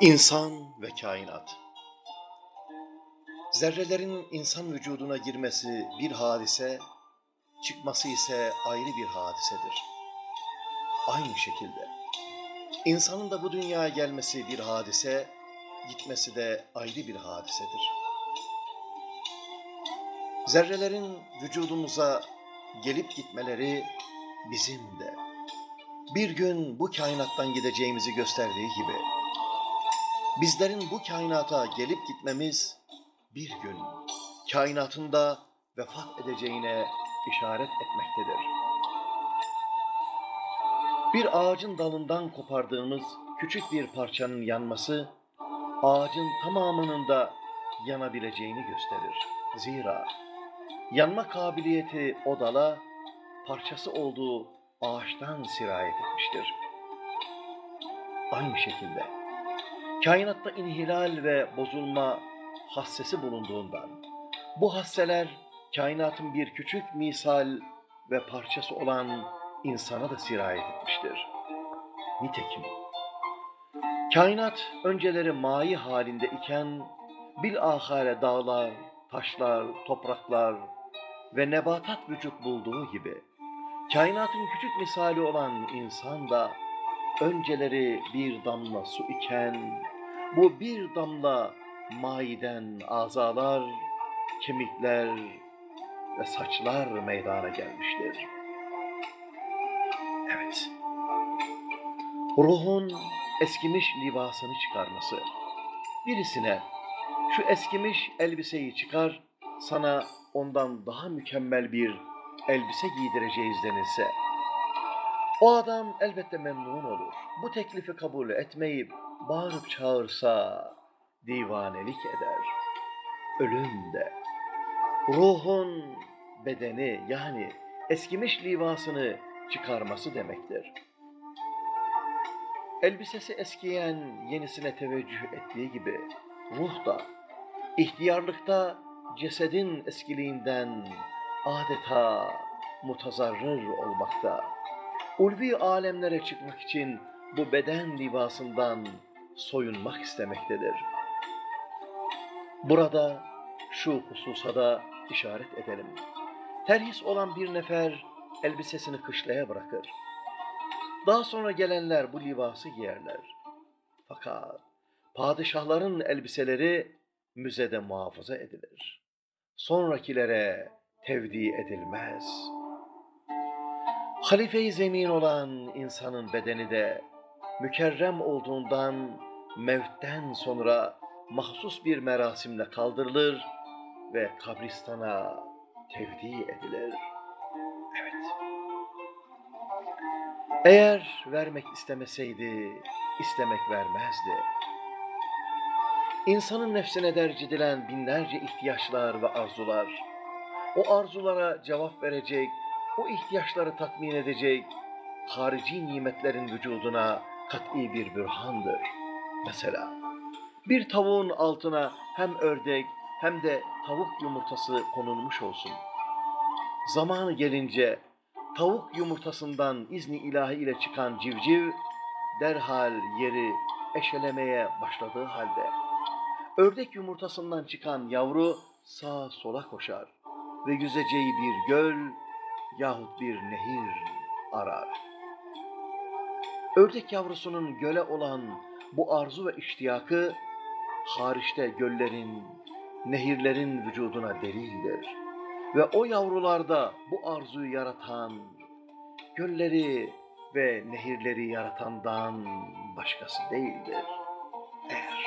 İnsan ve kainat. Zerrelerin insan vücuduna girmesi bir hadise, çıkması ise ayrı bir hadisedir. Aynı şekilde insanın da bu dünyaya gelmesi bir hadise, gitmesi de ayrı bir hadisedir. Zerrelerin vücudumuza gelip gitmeleri bizim de bir gün bu kainattan gideceğimizi gösterdiği gibi bizlerin bu kainata gelip gitmemiz bir gün kainatında vefat edeceğine işaret etmektedir. Bir ağacın dalından kopardığımız küçük bir parçanın yanması ağacın tamamının da yanabileceğini gösterir. Zira yanma kabiliyeti o dala parçası olduğu ağaçtan sirayet etmiştir. Aynı şekilde kainatta inhilal ve bozulma hassesi bulunduğundan bu hasseler kainatın bir küçük misal ve parçası olan insana da sirayet etmiştir. Nitekim kainat önceleri mayi halinde iken bilahare dağlar, taşlar, topraklar ve nebatat vücut bulduğu gibi kainatın küçük misali olan insan da önceleri bir damla su iken bu bir damla mayiden azalar, kemikler ve saçlar meydana gelmiştir. Evet, ruhun eskimiş libasını çıkarması, birisine şu eskimiş elbiseyi çıkar, sana ondan daha mükemmel bir elbise giydireceğiz. denilse, o adam elbette memnun olur. Bu teklifi kabul etmeyip bağırıp çağırsa divanelik eder. Ölüm de ruhun bedeni yani eskimiş libasını çıkarması demektir. Elbisesi eskiyen yenisine teveccüh ettiği gibi ruh da ihtiyarlıkta cesedin eskiliğinden adeta mutazarrır olmakta. Ulvi alemlere çıkmak için bu beden libasından soyunmak istemektedir. Burada şu hususa da işaret edelim. Terhis olan bir nefer elbisesini kışlaya bırakır. Daha sonra gelenler bu libası giyerler. Fakat padişahların elbiseleri müzede muhafaza edilir. Sonrakilere tevdi edilmez. Halife-i zemin olan insanın bedeni de mükerrem olduğundan mevtten sonra mahsus bir merasimle kaldırılır ve kabristana tevdi edilir. Evet. Eğer vermek istemeseydi, istemek vermezdi. İnsanın nefsine derc binlerce ihtiyaçlar ve arzular, o arzulara cevap verecek, o ihtiyaçları tatmin edecek, harici nimetlerin vücuduna kat'i bir bürhandır. Mesela bir tavuğun altına hem ördek hem de tavuk yumurtası konulmuş olsun. Zamanı gelince tavuk yumurtasından izni ilahi ile çıkan civciv derhal yeri eşelemeye başladığı halde ördek yumurtasından çıkan yavru sağa sola koşar ve yüzeceği bir göl yahut bir nehir arar. Ördek yavrusunun göle olan bu arzu ve iştiyakı hariçte göllerin, nehirlerin vücuduna delildir. Ve o yavrularda bu arzuyu yaratan, gölleri ve nehirleri yaratandan başkası değildir. Eğer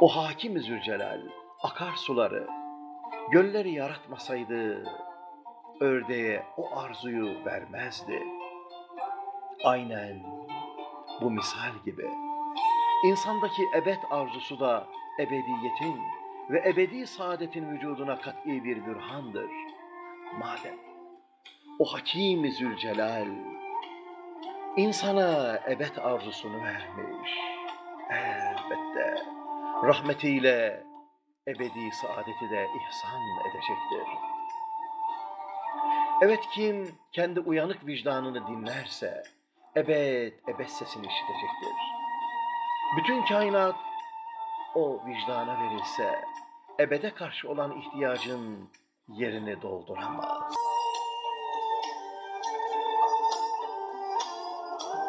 o hakim Zülcelal akarsuları, gölleri yaratmasaydı, ördeğe o arzuyu vermezdi. Aynen bu misal gibi. İnsandaki ebed arzusu da ebediyetin ve ebedi saadetin vücuduna kat'i bir bürhandır. Madem o Hakim-i Zülcelal insana ebed arzusunu vermiş, elbette rahmetiyle ebedi saadeti de ihsan edecektir. Evet kim kendi uyanık vicdanını dinlerse ebed ebed sesini işitecektir. Bütün kainat o vicdana verilse ebede karşı olan ihtiyacın yerini dolduramaz.